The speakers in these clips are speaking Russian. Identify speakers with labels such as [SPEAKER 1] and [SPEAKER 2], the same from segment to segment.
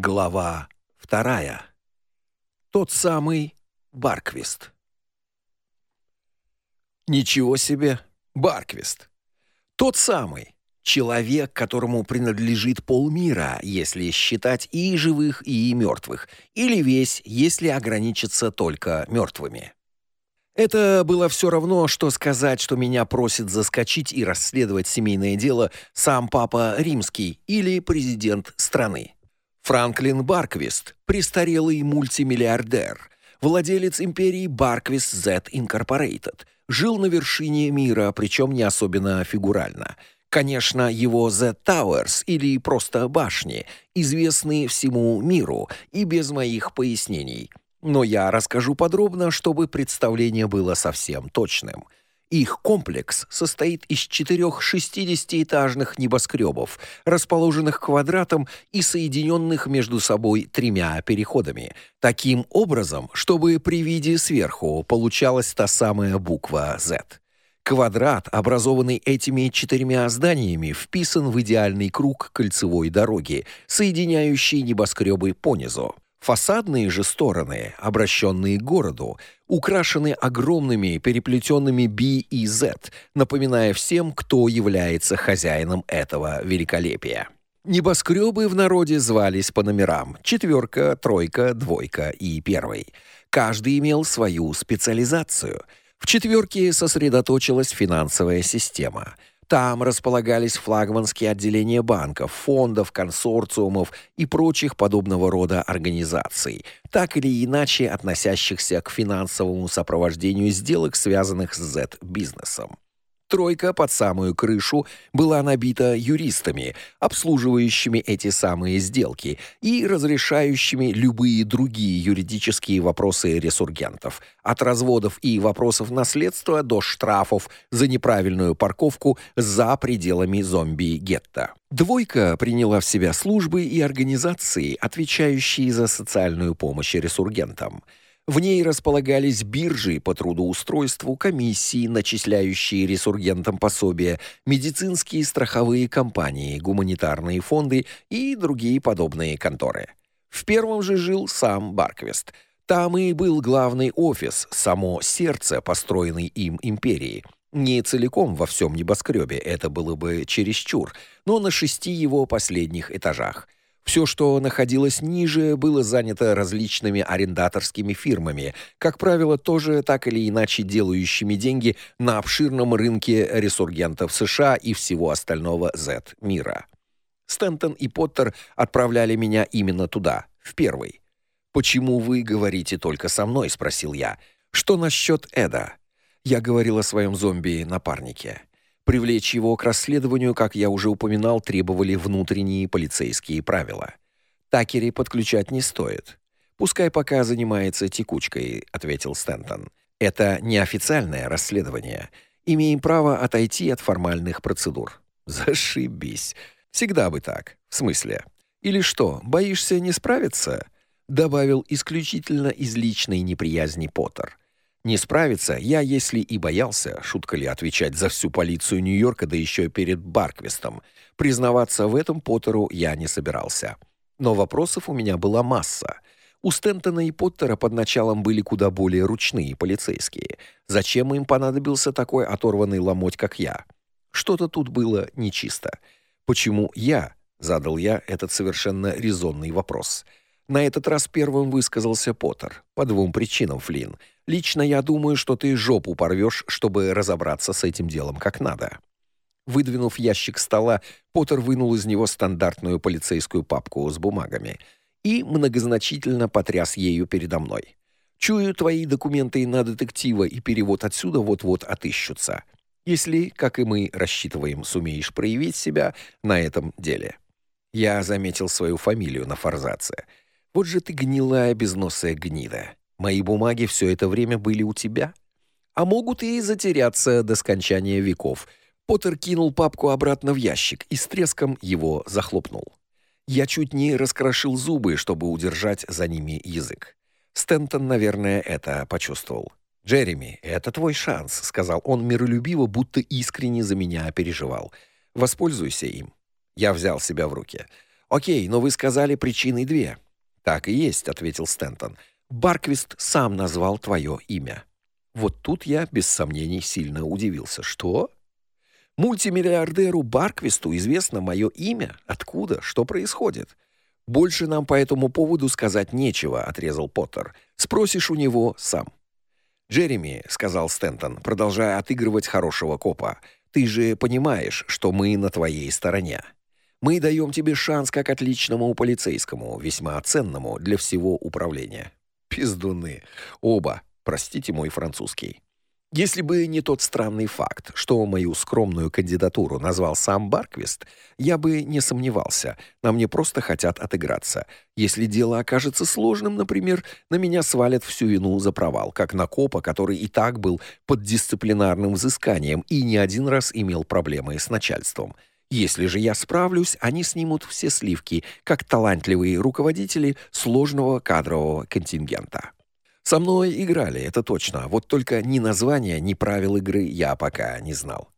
[SPEAKER 1] Глава вторая. Тот самый Барквист. Ничего себе, Барквист. Тот самый человек, которому принадлежит полмира, если считать и живых, и мертвых, или весь, если ограничиться только мертвыми. Это было все равно, что сказать, что меня просит заскочить и расследовать семейное дело сам папа Римский или президент страны. Франклин Барквист, престарелый мультимиллиардер, владелец империи Барквист Z Incorporated, жил на вершине мира, причем не особенно фигурально. Конечно, его Z Towers или просто башни, известны всему миру и без моих пояснений. Но я расскажу подробно, чтобы представление было совсем точным – их комплекс состоит из четырех шестидесятиэтажных небоскребов, расположенных квадратом и соединенных между собой тремя переходами, таким образом, чтобы при виде сверху получалась та самая буква Z. Квадрат, образованный этими четырьмя зданиями, вписан в идеальный круг кольцевой дороги, соединяющий небоскребы понизу. Фасадные же стороны, обращенные к городу, украшены огромными переплетенными B и Z, напоминая всем, кто является хозяином этого великолепия. Небоскребы в народе звались по номерам: четверка, тройка, двойка и первый. Каждый имел свою специализацию. В четверке сосредоточилась финансовая система. Там располагались флагманские отделения банков, фондов, консорциумов и прочих подобного рода организаций, так или иначе относящихся к финансовому сопровождению сделок, связанных с Z-бизнесом. Тройка под самую крышу была набита юристами, обслуживающими эти самые сделки и разрешающими любые другие юридические вопросы ресургентов, от разводов и вопросов наследства до штрафов за неправильную парковку за пределами зомби-гетто. Двойка приняла в себя службы и организации, отвечающие за социальную помощь ресургентам – в ней располагались биржи по трудоустройству, комиссии, начисляющие ресургентам пособия, медицинские страховые компании, гуманитарные фонды и другие подобные конторы. В первом же жил сам Барквест. Там и был главный офис, само сердце построенной им империи. Не целиком во всем небоскребе, это было бы чересчур, но на шести его последних этажах – все, что находилось ниже, было занято различными арендаторскими фирмами, как правило, тоже так или иначе делающими деньги на обширном рынке ресургентов США и всего остального Z-мира. Стентон и Поттер отправляли меня именно туда, в первый. «Почему вы говорите только со мной?» — спросил я. «Что насчет Эда?» Я говорил о своем зомби-напарнике. Привлечь его к расследованию, как я уже упоминал, требовали внутренние полицейские правила. Такери подключать не стоит. Пускай пока занимается текучкой, ответил Стентон. Это неофициальное расследование. Имеем право отойти от формальных процедур. Зашибись. Всегда бы так. В смысле? Или что, боишься не справиться? добавил исключительно из личной неприязни Поттер. Не справиться я, если и боялся, шутка ли отвечать за всю полицию Нью-Йорка, да еще перед Барквистом. Признаваться в этом Поттеру я не собирался. Но вопросов у меня была масса. У Стентона и Поттера под началом были куда более ручные полицейские. Зачем им понадобился такой оторванный ломоть, как я? Что-то тут было нечисто. Почему я? задал я этот совершенно резонный вопрос. На этот раз первым высказался Поттер. По двум причинам, Флинн. Лично я думаю, что ты жопу порвешь, чтобы разобраться с этим делом как надо. Выдвинув ящик стола, Поттер вынул из него стандартную полицейскую папку с бумагами и многозначительно потряс ею передо мной. Чую, твои документы на детектива и перевод отсюда вот-вот отыщутся. Если, как и мы рассчитываем, сумеешь проявить себя на этом деле. Я заметил свою фамилию на форзаце. Вот же ты гнилая безносая гнида. Мои бумаги все это время были у тебя, а могут и затеряться до скончания веков. Поттер кинул папку обратно в ящик и с треском его захлопнул. Я чуть не раскрошил зубы, чтобы удержать за ними язык. Стентон, наверное, это почувствовал. Джереми, это твой шанс, сказал он миролюбиво, будто искренне за меня переживал. Воспользуйся им. Я взял себя в руки. Окей, но вы сказали причины две. Так и есть, ответил Стентон. Барквист сам назвал твое имя. Вот тут я без сомнений сильно удивился. Что? Мультимиллиардеру Барквисту известно мое имя? Откуда? Что происходит? Больше нам по этому поводу сказать нечего, отрезал Поттер. Спросишь у него сам. Джереми, сказал Стентон, продолжая отыгрывать хорошего копа. Ты же понимаешь, что мы на твоей стороне. Мы даем тебе шанс как отличному полицейскому, весьма ценному для всего управления. Пиздуны. Оба. Простите мой французский. Если бы не тот странный факт, что мою скромную кандидатуру назвал сам Барквист, я бы не сомневался. На мне просто хотят отыграться. Если дело окажется сложным, например, на меня свалят всю вину за провал, как на копа, который и так был под дисциплинарным взысканием и не один раз имел проблемы с начальством. Если же я справлюсь, они снимут все сливки, как талантливые руководители сложного кадрового контингента. Со мной играли, это точно. Вот только ни названия, ни правил игры я пока не знал.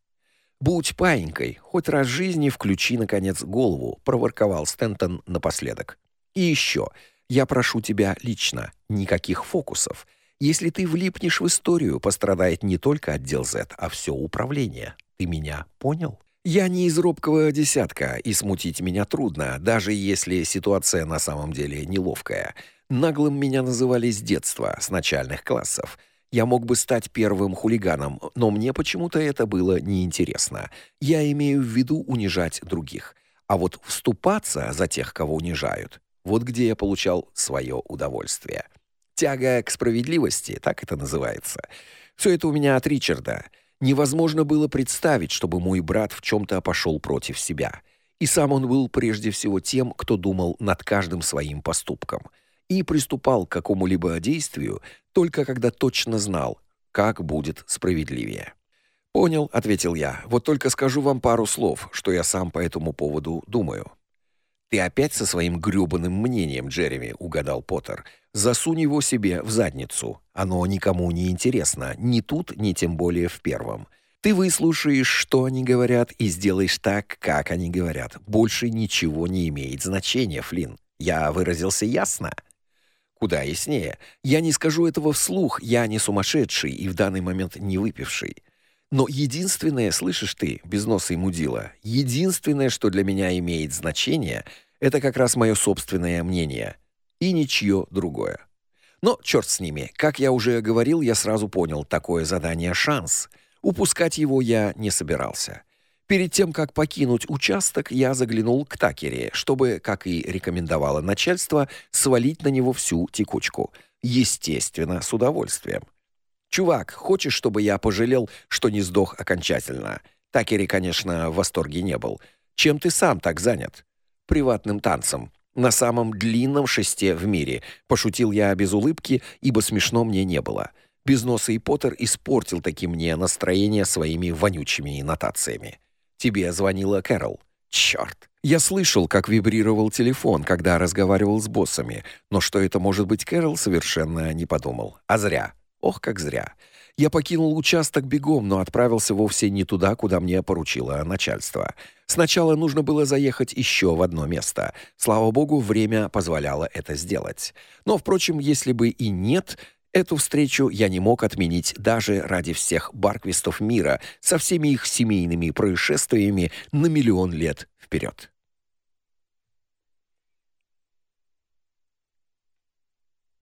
[SPEAKER 1] Будь паинькой, хоть раз в жизни включи наконец голову, проворковал Стентон напоследок. И еще, я прошу тебя лично, никаких фокусов. Если ты влипнешь в историю, пострадает не только отдел Z, а все управление. Ты меня понял? Я не из робкого десятка, и смутить меня трудно, даже если ситуация на самом деле неловкая. Наглым меня называли с детства, с начальных классов. Я мог бы стать первым хулиганом, но мне почему-то это было неинтересно. Я имею в виду унижать других. А вот вступаться за тех, кого унижают, вот где я получал свое удовольствие. Тяга к справедливости, так это называется. Все это у меня от Ричарда. Невозможно было представить, чтобы мой брат в чем то пошел против себя. И сам он был прежде всего тем, кто думал над каждым своим поступком и приступал к какому-либо действию только когда точно знал, как будет справедливее. Понял, ответил я. Вот только скажу вам пару слов, что я сам по этому поводу думаю. Ты опять со своим грёбаным мнением, Джереми, угадал Поттер. Засунь его себе в задницу. Оно никому не интересно, ни тут, ни тем более в первом. Ты выслушаешь, что они говорят, и сделаешь так, как они говорят. Больше ничего не имеет значения, Флин. Я выразился ясно. Куда яснее. Я не скажу этого вслух, я не сумасшедший и в данный момент не выпивший. Но единственное, слышишь ты, безносый мудила, единственное, что для меня имеет значение, это как раз мое собственное мнение и ничье другое. Но черт с ними. Как я уже говорил, я сразу понял, такое задание шанс. Упускать его я не собирался. Перед тем как покинуть участок, я заглянул к Такере, чтобы, как и рекомендовало начальство, свалить на него всю текучку. Естественно, с удовольствием. Чувак, хочешь, чтобы я пожалел, что не сдох окончательно? Такери, конечно, в восторге не был. Чем ты сам так занят? Приватным танцем. На самом длинном шесте в мире, пошутил я без улыбки, ибо смешно мне не было. Безносый Поттер испортил таки мне настроение своими вонючими нотациями. Тебе звонила Кэрол. Черт! Я слышал, как вибрировал телефон, когда разговаривал с боссами, но что это может быть Кэрол, совершенно не подумал. А зря. Ох, как зря. Я покинул участок бегом, но отправился вовсе не туда, куда мне поручило начальство. Сначала нужно было заехать еще в одно место. Слава богу, время позволяло это сделать. Но впрочем, если бы и нет, эту встречу я не мог отменить даже ради всех барквистов мира со всеми их семейными происшествиями на миллион лет вперед.